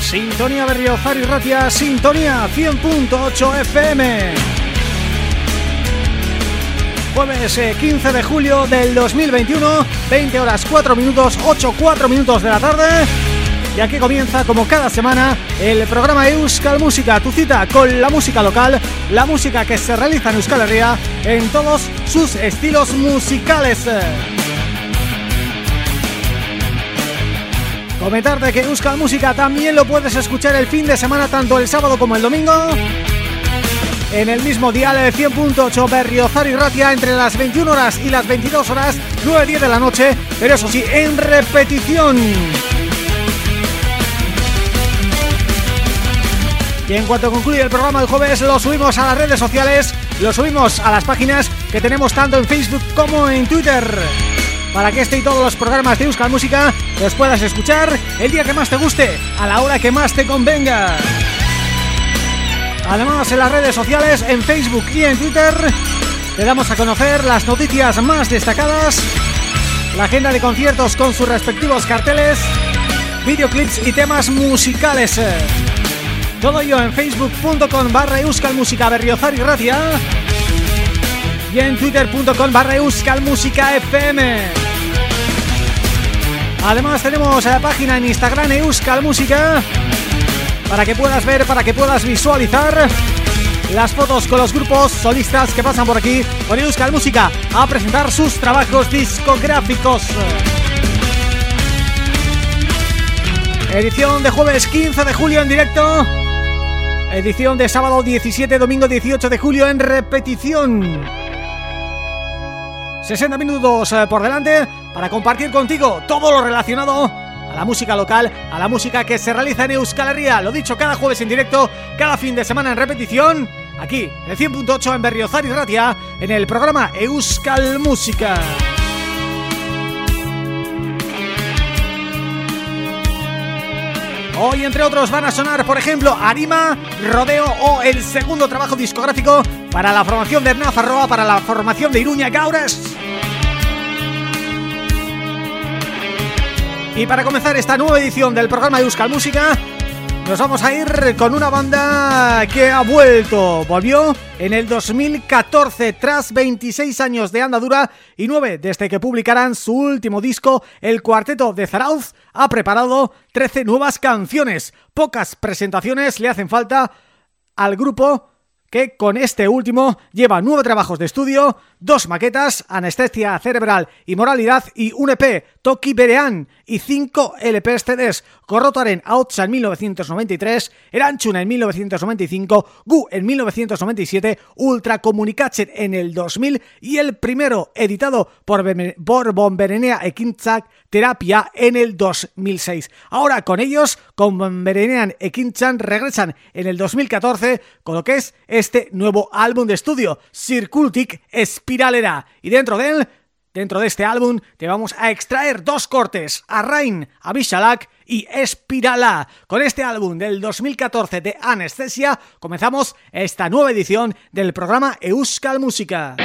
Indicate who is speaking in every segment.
Speaker 1: Sintonía Berriozar y Ratia, Sintonía 100.8 FM. Jueves 15 eh, de julio del 2021, 20 horas 4 minutos, 8, 4 minutos de la tarde. Y aquí comienza, como cada semana, el programa Euskal Música, tu cita con la música local, la música que se realiza en Euskal Herria en todos sus estilos musicales. Comentarte que Euskal Música también lo puedes escuchar el fin de semana tanto el sábado como el domingo en el mismo dial de 100.8 Berriozar y Ratia entre las 21 horas y las 22 horas 9-10 de la noche, pero eso sí, en repetición. Y en cuanto concluye el programa del jueves lo subimos a las redes sociales, lo subimos a las páginas que tenemos tanto en Facebook como en Twitter para que este y todos los programas de Euskal Música los puedas escuchar el día que más te guste, a la hora que más te convenga. Además en las redes sociales, en Facebook y en Twitter te damos a conocer las noticias más destacadas, la agenda de conciertos con sus respectivos carteles videoclips y temas musicales. Todo ello en facebook.com barra Música Berriozar y Ratia y en twitter.com barra FM. Además tenemos la página en Instagram Euskal Música para que puedas ver, para que puedas visualizar las fotos con los grupos solistas que pasan por aquí por Euskal Música a presentar sus trabajos discográficos. Edición de jueves 15 de julio en directo Edición de sábado 17, domingo 18 de julio en repetición 60 minutos eh, por delante para compartir contigo todo lo relacionado a la música local, a la música que se realiza en Euskal Herria. Lo dicho, cada jueves en directo, cada fin de semana en repetición, aquí, en el 100.8 en Berriozar y Ratia, en el programa Euskal Música. Hoy, entre otros, van a sonar, por ejemplo, Arima, Rodeo o el segundo trabajo discográfico para la formación de Nafarroa, para la formación de Iruña Gaures. Y para comenzar esta nueva edición del programa de Euskal Música nos vamos a ir con una banda que ha vuelto, volvió en el 2014 tras 26 años de andadura y 9 desde que publicaran su último disco, el cuarteto de Zarauz ha preparado 13 nuevas canciones. Pocas presentaciones le hacen falta al grupo que con este último lleva nueve trabajos de estudio, dos maquetas, anestesia cerebral y moralidad y un EP, Toki Berean, y cinco LPs CDs, Corrotaren Outsa en 1993, Eranchuna en 1995, Gu en 1997, Ultra Communication en el 2000 y el primero editado por, Bomberenea Ekintzak Terapia en el 2006. Ahora con ellos, con Bomberenean Ekinchan regresan en el 2014 con lo que es este nuevo álbum de estudio, Circultic Spiralera. Y dentro de él, dentro de este álbum, te vamos a extraer dos cortes, Arrain, Abishalak y Espirala. Con este álbum del 2014 de Anestesia, comenzamos esta nueva edición del programa Euskal Música.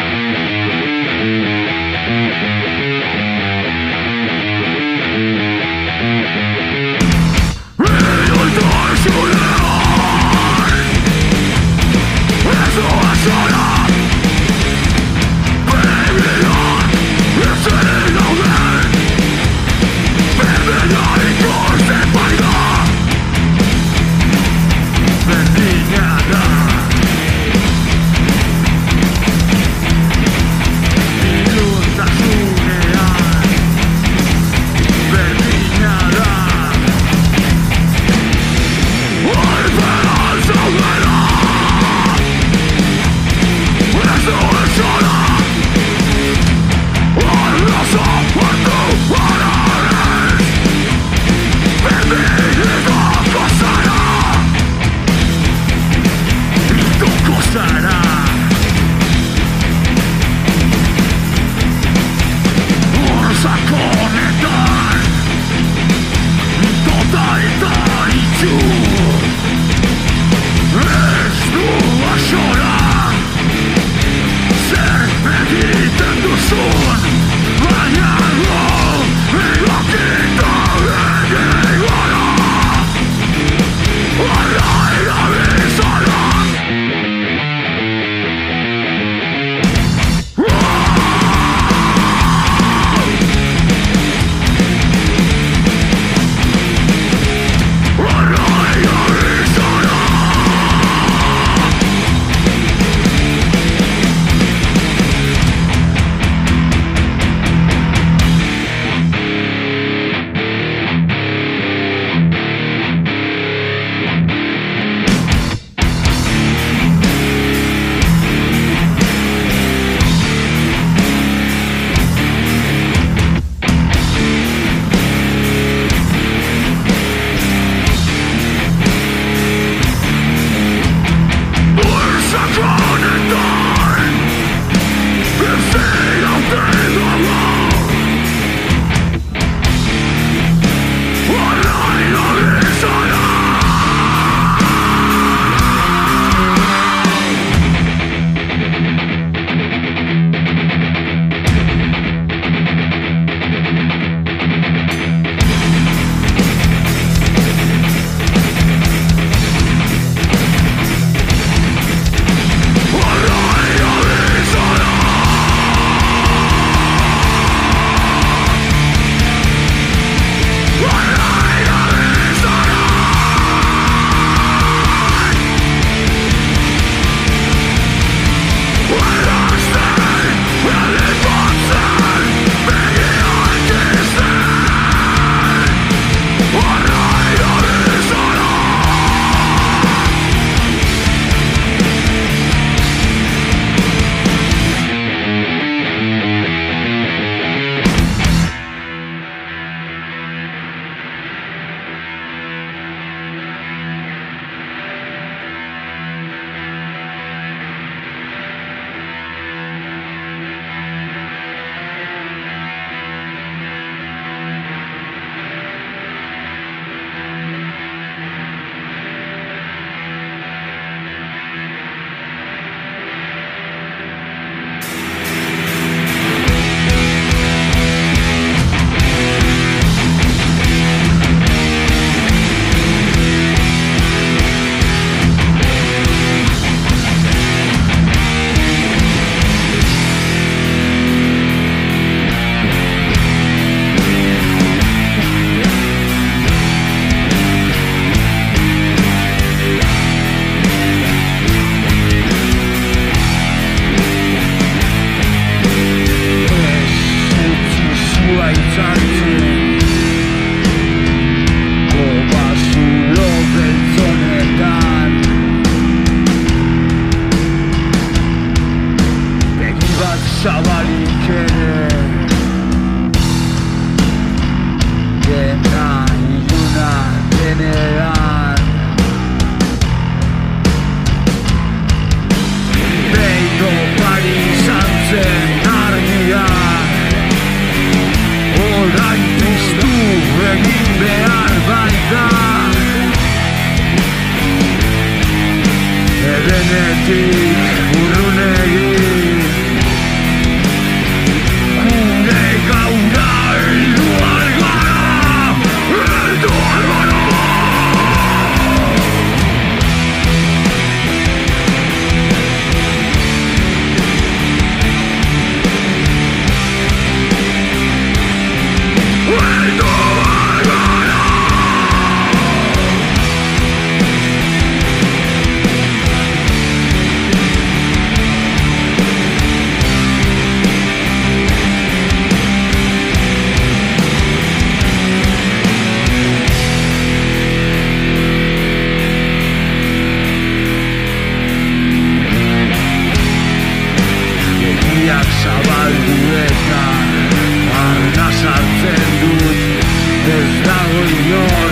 Speaker 2: Inor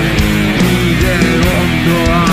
Speaker 2: Nire ondoan Bueltaka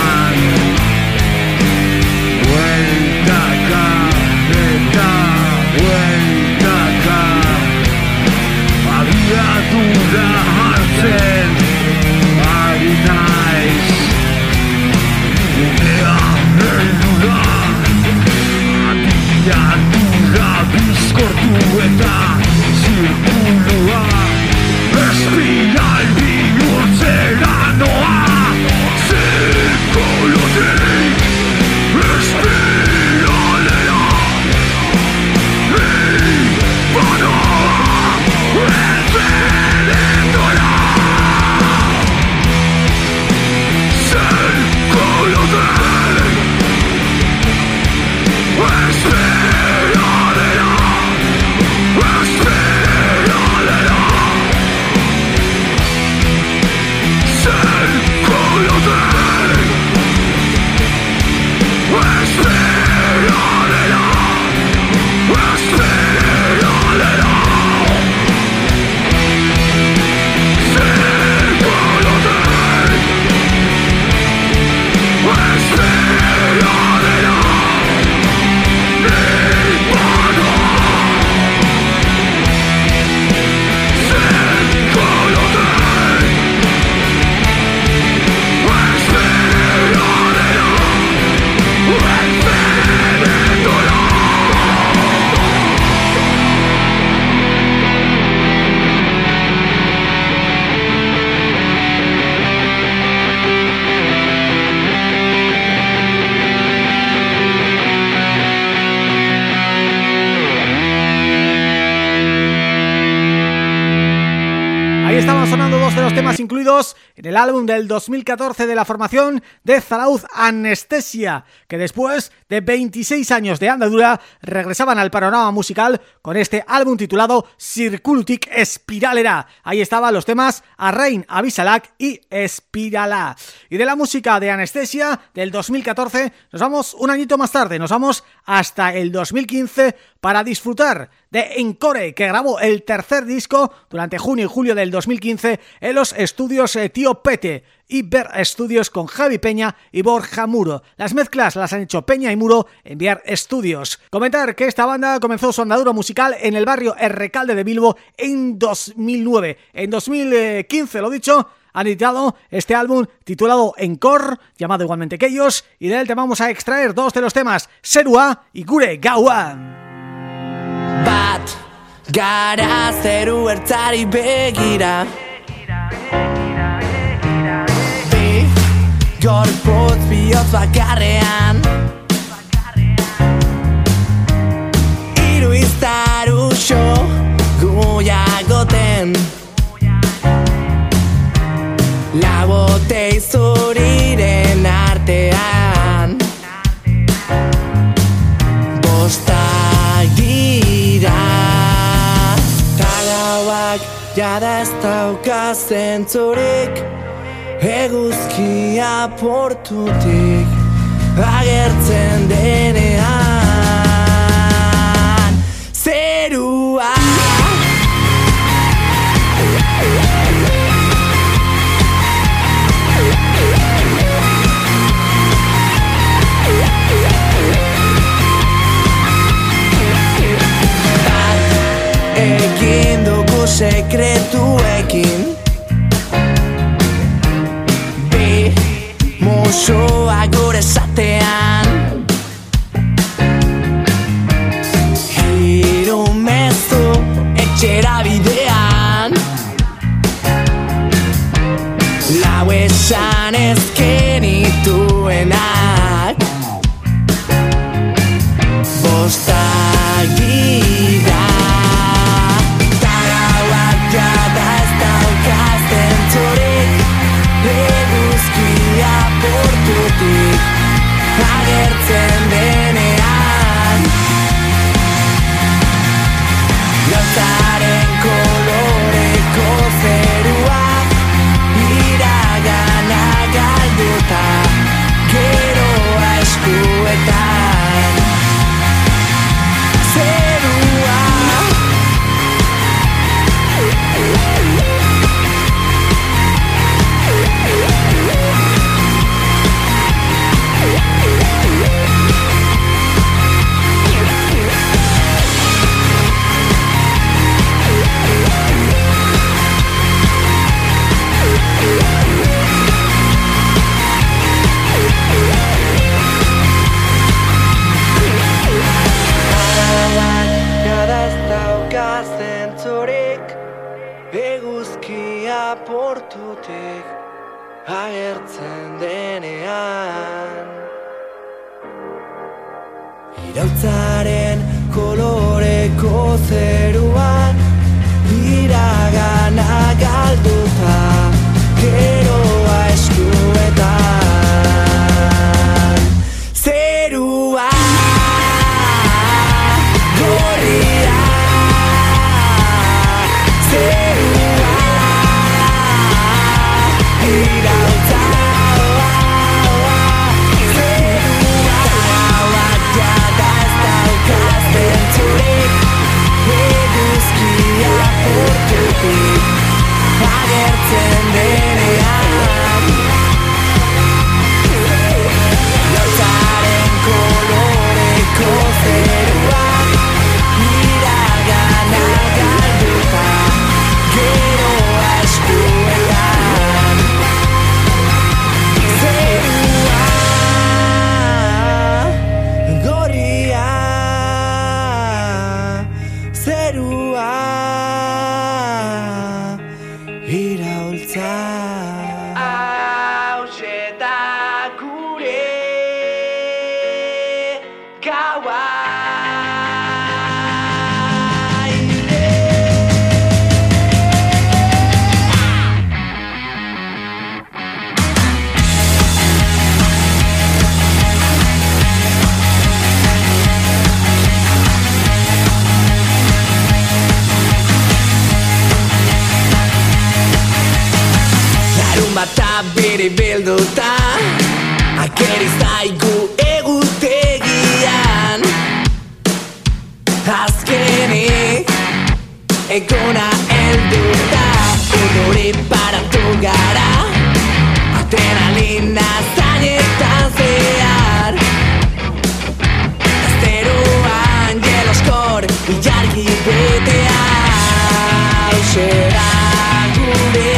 Speaker 1: Ahí estaban sonando dos de los temas incluidos en el álbum del 2014 de la formación de Zarauz Anestesia, que después de 26 años de andadura regresaban al panorama musical con este álbum titulado Circulutic Espiralera. Ahí estaban los temas Arrain, Avisalac y Espirala. Y de la música de Anestesia del 2014 nos vamos un añito más tarde, nos vamos hasta el 2015 para disfrutar de Encore, que grabó el tercer disco durante junio y julio del 2015 en los estudios eh, Tío Pete y Ver Estudios con Javi Peña y Borja Muro. Las mezclas las han hecho Peña y Muro en Ver Estudios. Comentar que esta banda comenzó su andadura musical en el barrio Errecalde de Bilbo en 2009. En 2015, lo dicho, han editado este álbum titulado Encore, llamado igualmente que ellos, y de él te vamos a extraer dos de los temas, Serua y Gure Gaua.
Speaker 3: bat Gara Gorpuz bihotz bakarrean. Iru iztar uxo Guiagoten Labote izuriren artean. Bosta gira. Tagauak jada ez daukazen zurik Tagauak jada ez daukazen Eguzkia portutik Agertzen denean Hauxe da gure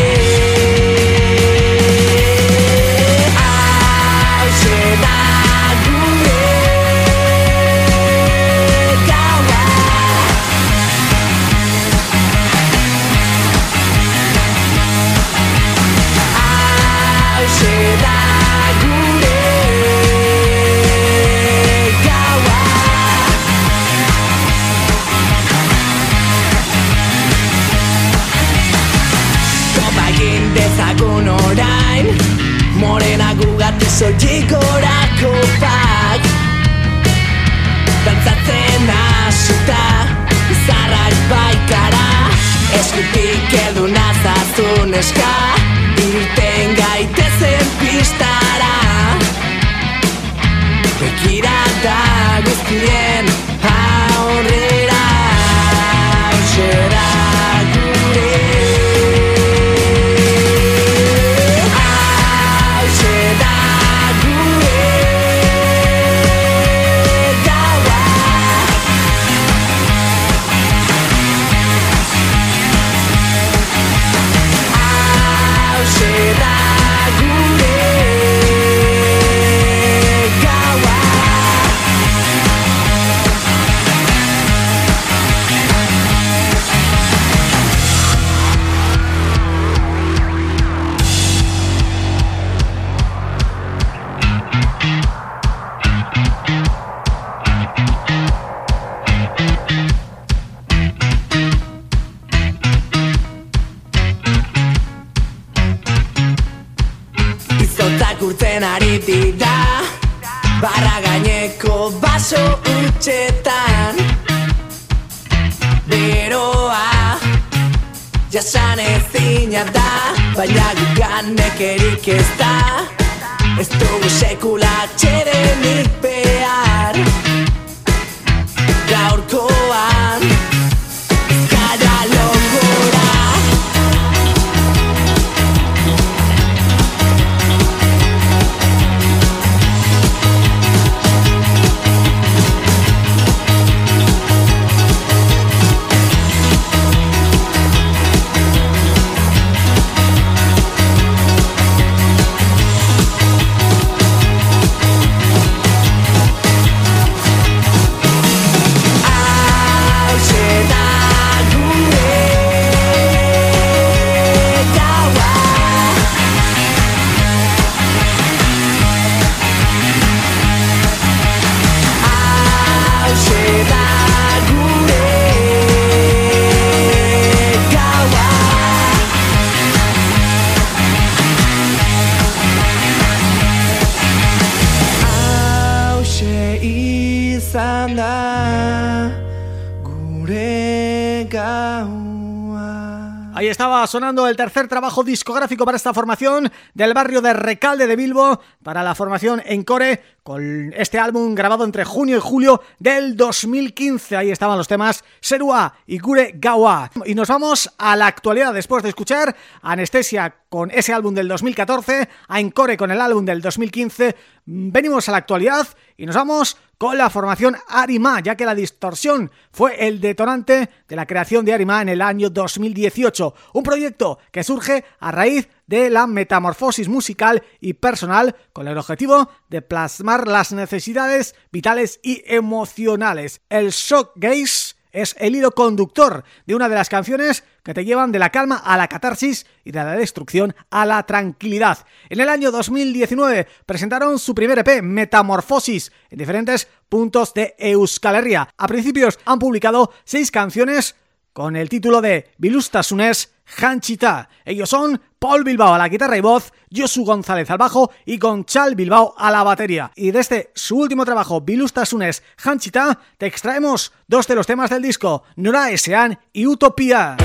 Speaker 3: ari dira. Barra gaineko baso utxetan Beroa Jasan ezina da. Baina gugan nekerik ez da. Ez dugu sekula txeden
Speaker 1: ikpear Gaurko sonando el tercer trabajo discográfico para esta formación del barrio de Recalde de Bilbo para la formación Encore con este álbum grabado entre junio y julio del 2015. Ahí estaban los temas Serua y Gure Gawa. Y nos vamos a la actualidad después de escuchar Anestesia con ese álbum del 2014, a Encore con el álbum del 2015. Venimos a la actualidad y nos vamos con la formación Arima, ya que la distorsión fue el detonante de la creación de Arima en el año 2018, un proyecto que surge a raíz de la metamorfosis musical y personal con el objetivo de plasmar las necesidades vitales y emocionales. El shock gaze es el hilo conductor de una de las canciones que te llevan de la calma a la catarsis y de la destrucción a la tranquilidad. En el año 2019 presentaron su primer EP, Metamorfosis, en diferentes puntos de Euskal Herria. A principios han publicado seis canciones con el título de Bilustasunes Hanchita. Ellos son Paul Bilbao a la guitarra y voz, Josu González al bajo y Gonchal Bilbao a la batería. Y de este su último trabajo, Bilustasunes Hanchita, te extraemos dos de los temas del disco, Nora Esean y Utopía.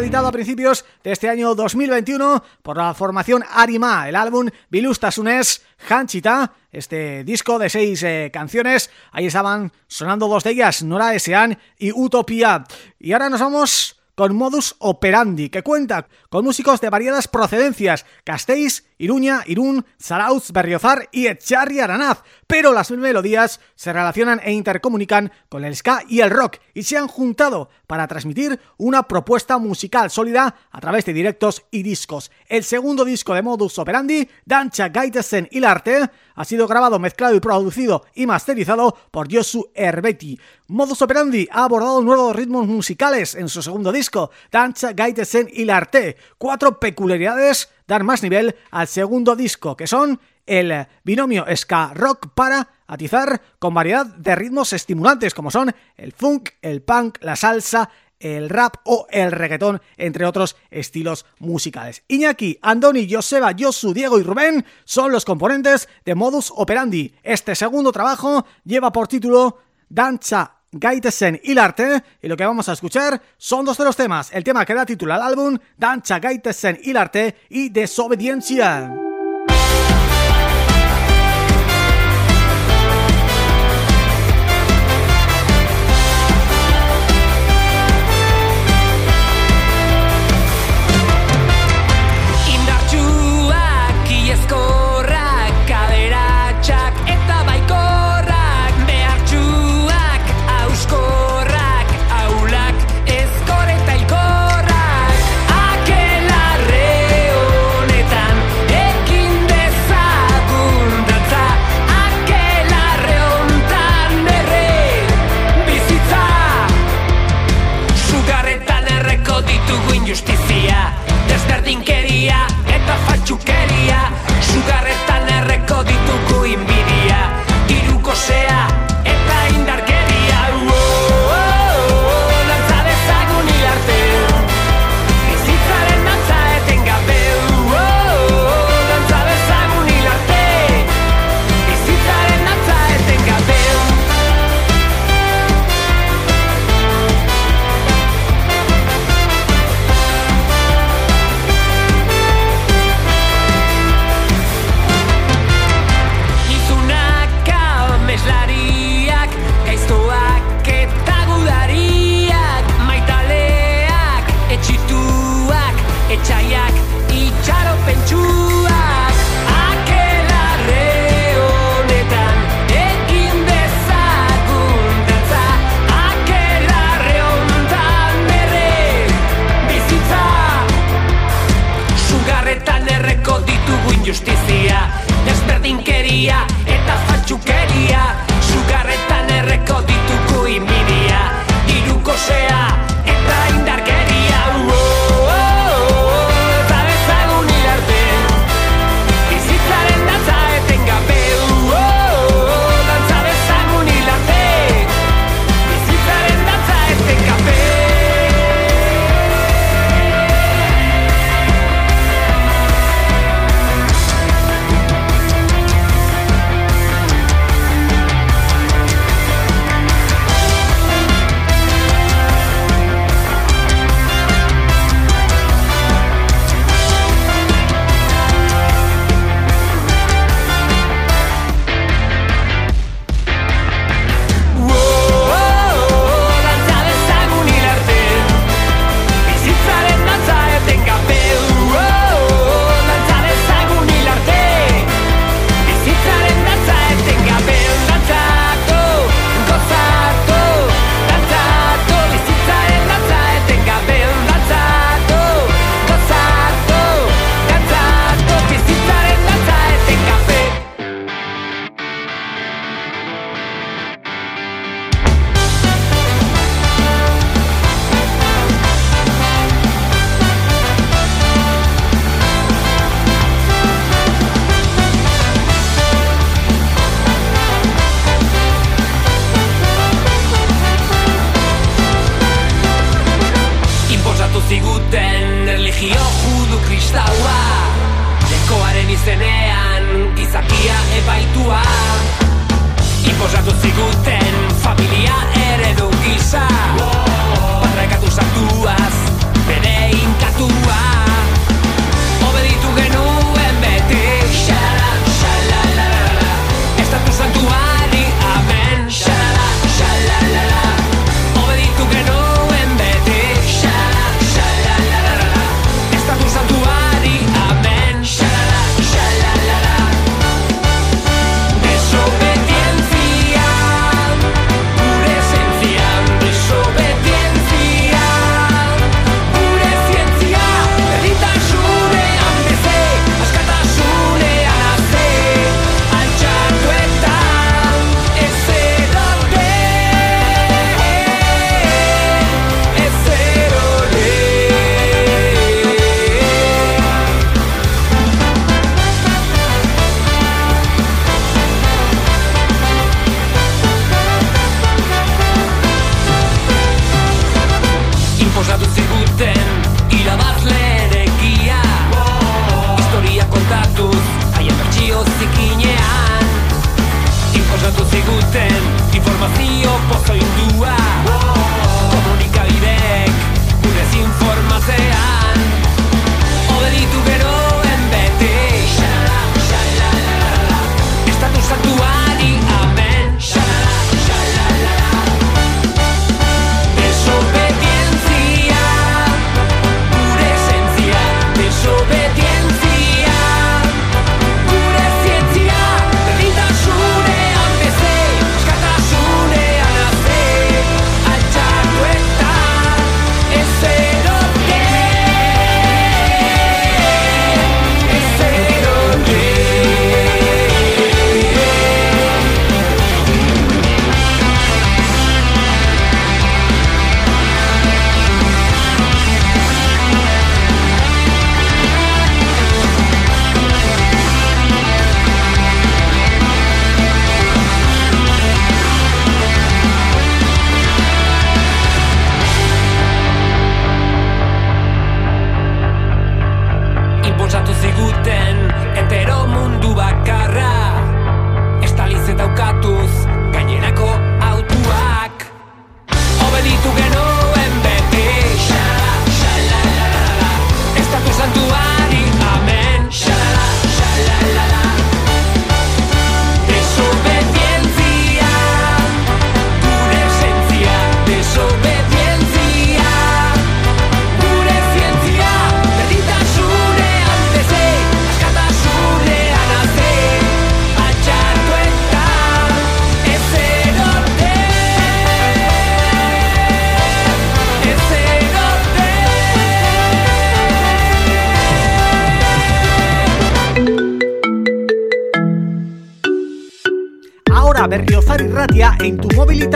Speaker 1: Editado a principios de este año 2021 por la formación Arima, el álbum Bilustasunes Hanchita, este disco de seis eh, canciones, ahí estaban sonando dos de ellas, Nora Esean y Utopia. Y ahora nos vamos con Modus Operandi, que cuenta con músicos de variadas procedencias, Castells, Iruña, Irún, Zarauz, Berriozar y Echarri Aranaz, pero las melodías se relacionan e intercomunican con el ska y el rock y se han juntado para transmitir una propuesta musical sólida a través de directos y discos. El segundo disco de Modus Operandi, Dancha Gaitesen y Arte, ha sido grabado, mezclado y producido y masterizado por Josu Herbeti. Modus Operandi ha abordado nuevos ritmos musicales en su segundo disco, Dancha Gaitesen y Arte, cuatro peculiaridades dar más nivel al segundo disco, que son el binomio ska rock para atizar con variedad de ritmos estimulantes como son el funk, el punk, la salsa, el rap o el reggaetón, entre otros estilos musicales. Iñaki, Andoni, Joseba, Josu, Diego y Rubén son los componentes de Modus Operandi. Este segundo trabajo lleva por título Danza Gaitesen Ilarte y lo que vamos a escuchar son dos de los temas, el tema que da título al álbum Dancha Gaitesen Ilarte y Desobediencia.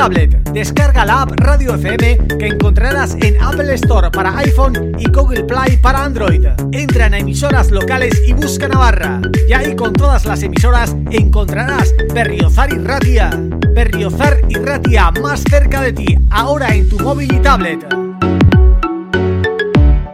Speaker 1: Descarga la app Radio FM que encontrarás en Apple Store para iPhone y Google Play para Android. Entra en emisoras locales y busca Navarra. Y ahí con todas las emisoras encontrarás Berriozar y Ratia. Berriozar y Ratia más cerca de ti, ahora en tu móvil y tablet.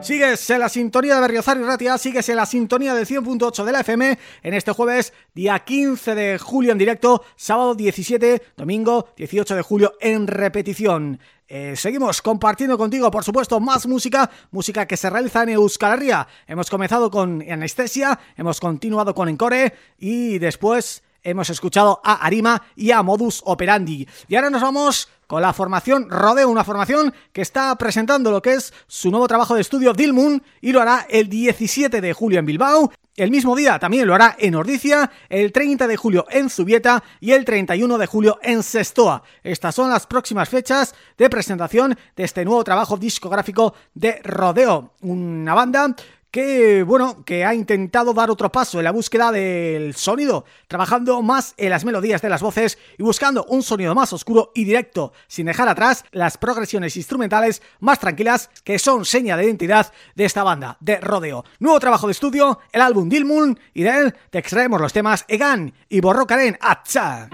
Speaker 1: Sigues en la sintonía de Berriozar y Ratia, sigues en la sintonía del 100.8 de la FM en este jueves, día 15 de julio en directo, sábado 17, domingo 18 de julio en repetición. Eh, seguimos compartiendo contigo, por supuesto, más música, música que se realiza en Euskal Herria. Hemos comenzado con Anestesia, hemos continuado con Encore y después hemos escuchado a Arima y a Modus Operandi. Y ahora nos vamos con la formación Rodeo, una formación que está presentando lo que es su nuevo trabajo de estudio Dilmun y lo hará el 17 de julio en Bilbao, el mismo día también lo hará en Ordicia, el 30 de julio en Zubieta y el 31 de julio en Sestoa. Estas son las próximas fechas de presentación de este nuevo trabajo discográfico de Rodeo, una banda que bueno, que ha intentado dar otro paso en la búsqueda del sonido, trabajando más en las melodías de las voces y buscando un sonido más oscuro y directo, sin dejar atrás las progresiones instrumentales más tranquilas que son seña de identidad de esta banda, de Rodeo. Nuevo trabajo de estudio, el álbum Dilmun, y de él te extraemos los temas Egan y Borrokaren Atza.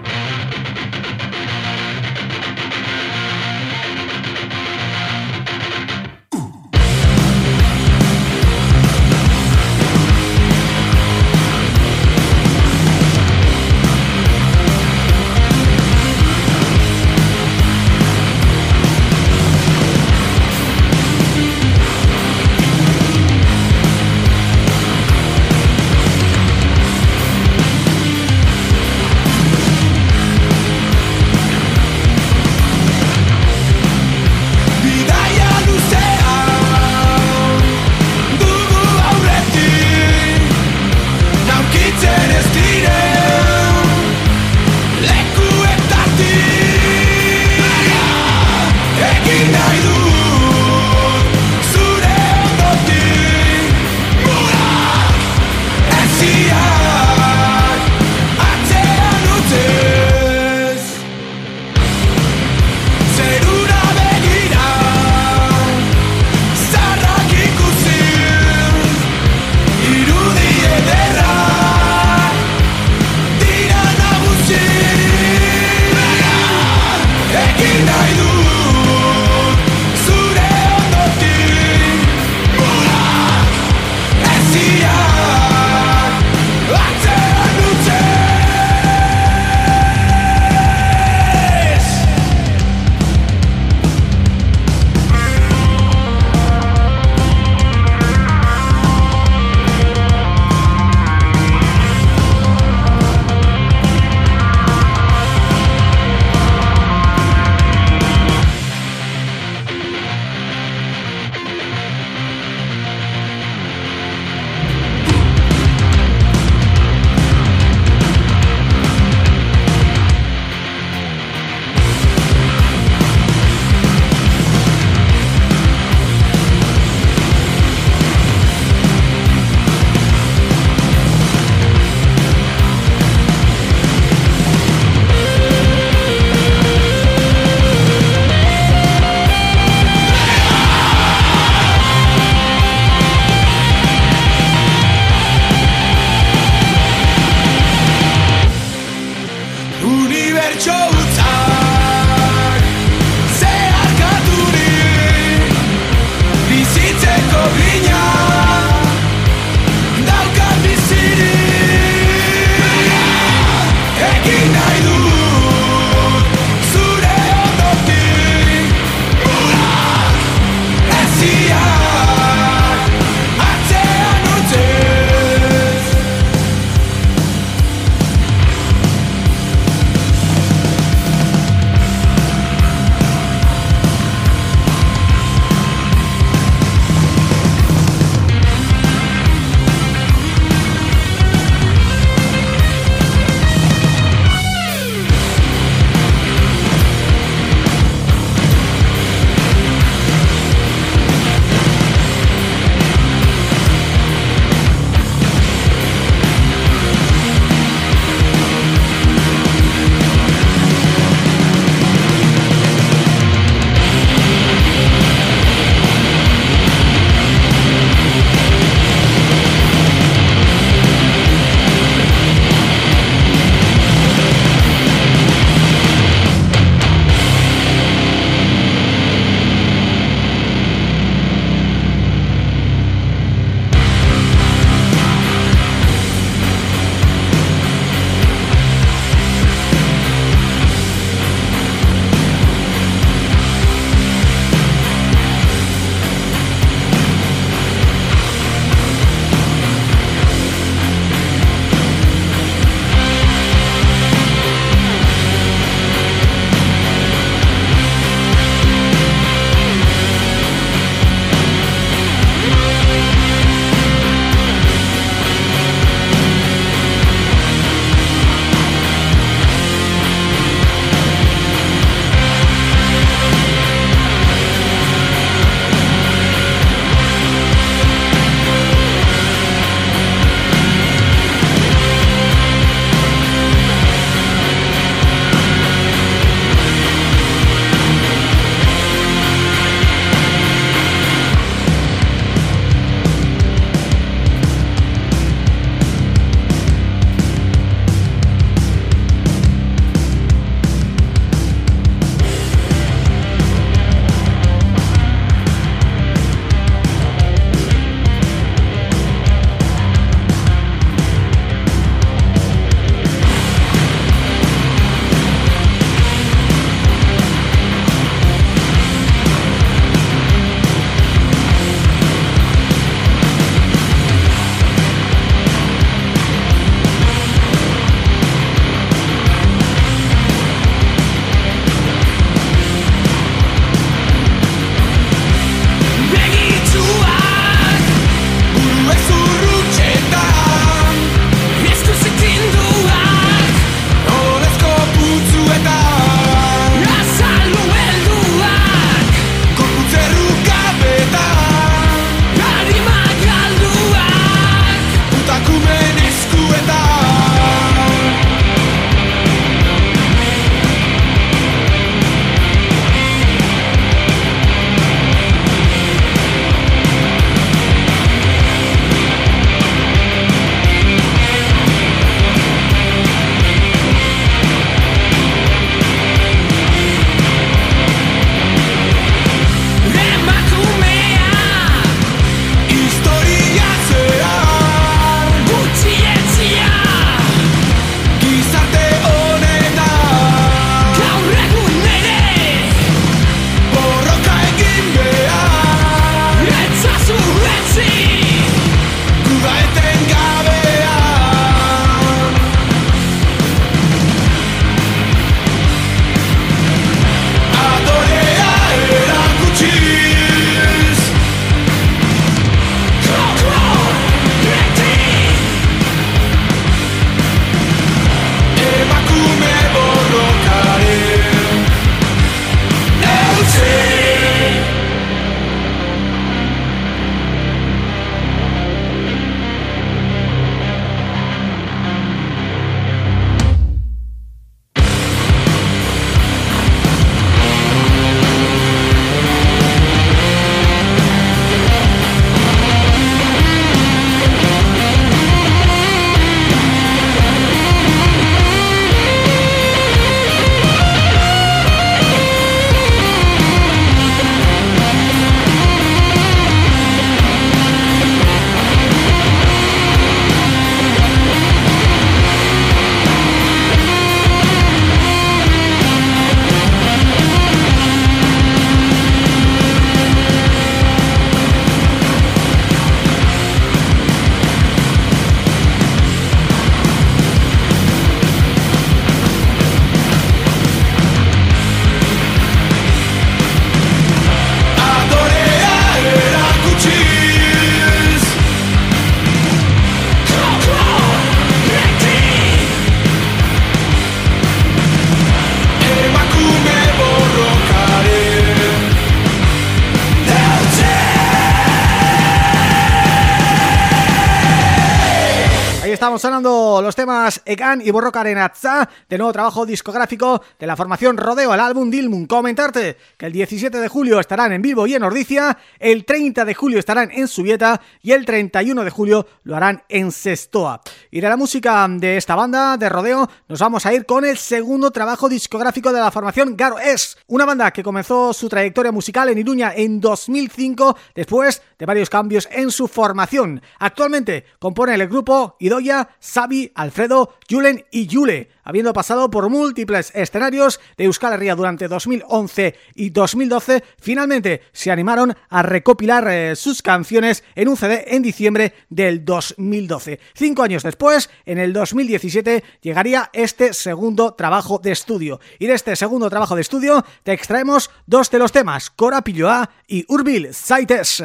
Speaker 4: Egan y Borroca Natza, de nuevo trabajo discográfico de la formación Rodeo, el álbum Dilmun. Comentarte que el 17 de julio estarán en vivo y en Ordicia, el 30 de julio estarán en Subieta y el 31 de julio lo harán en Sestoa. Y de la música de esta banda de Rodeo nos vamos a ir con el segundo trabajo discográfico de la formación Garo Es, una banda que comenzó su trayectoria musical en Iruña en 2005 después de varios cambios en su formación. Actualmente compone el grupo Idoya, Sabi, Alfredo, Julen y Yule, habiendo pasado por múltiples escenarios de Euskal Herria durante 2011 y 2012, finalmente se animaron a recopilar eh, sus canciones en un CD en diciembre del 2012. Cinco años después, en el 2017, llegaría este segundo trabajo de estudio. Y de este segundo trabajo de estudio te extraemos dos de los temas, Cora Pilloa y Urbil Saites.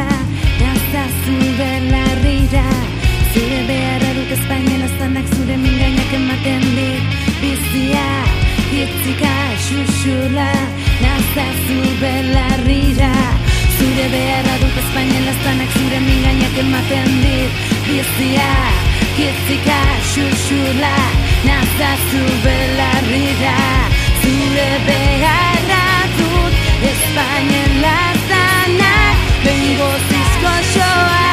Speaker 5: dela Gazazu
Speaker 4: belarrira. Zure beharra dut espainian Aztanak zure mingainak ematen dit Bizia, hitzika, xuxula Gazazu belarrira. Zure beharra dut espainian Aztanak zure mingainak ematen dit Bizia, hitzika, xuxula Gazazu belarrira. Zure beharra dut espainian Aztanak Tengo disco a llorar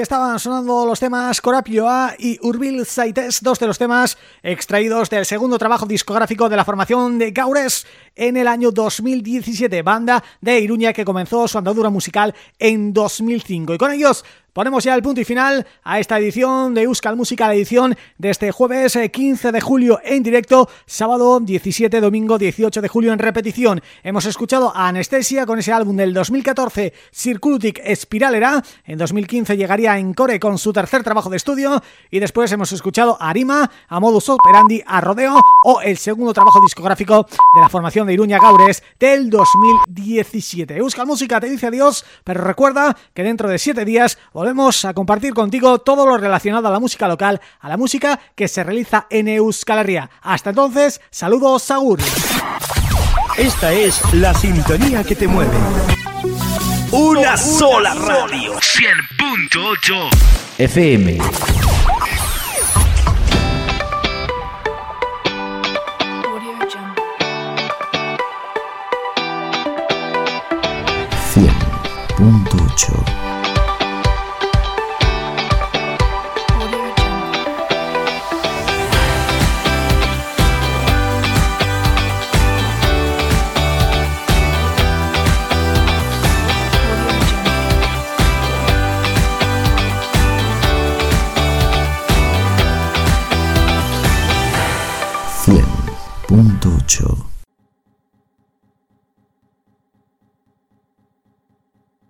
Speaker 1: estaban sonando los temas Corapio A y Urbil Saites, dos de los temas extraídos del segundo trabajo discográfico de la formación de Gaures en el año 2017, banda de Iruña que comenzó su andadura musical en 2005. Y con ellos Ponemos ya el punto y final a esta edición de Euskal Música, la edición de este jueves 15 eh, de julio en directo, sábado 17, domingo 18 de julio en repetición. Hemos escuchado a Anestesia con ese álbum del 2014, Circuitic Spiralera, en 2015 llegaría en Core con su tercer trabajo de estudio y después hemos escuchado a Arima, a Modus Operandi, a Rodeo o el segundo trabajo discográfico de la formación de Iruña Gaures del 2017. Euskal Música te dice adiós, pero recuerda que dentro de siete días volvemos a compartir contigo todo lo relacionado a la música local, a la música que se realiza en Euskal Herria. Hasta entonces, saludos, Sagur.
Speaker 6: Esta es la sintonía que te mueve. Una, sola radio. 100.8
Speaker 7: FM. Punto ocho.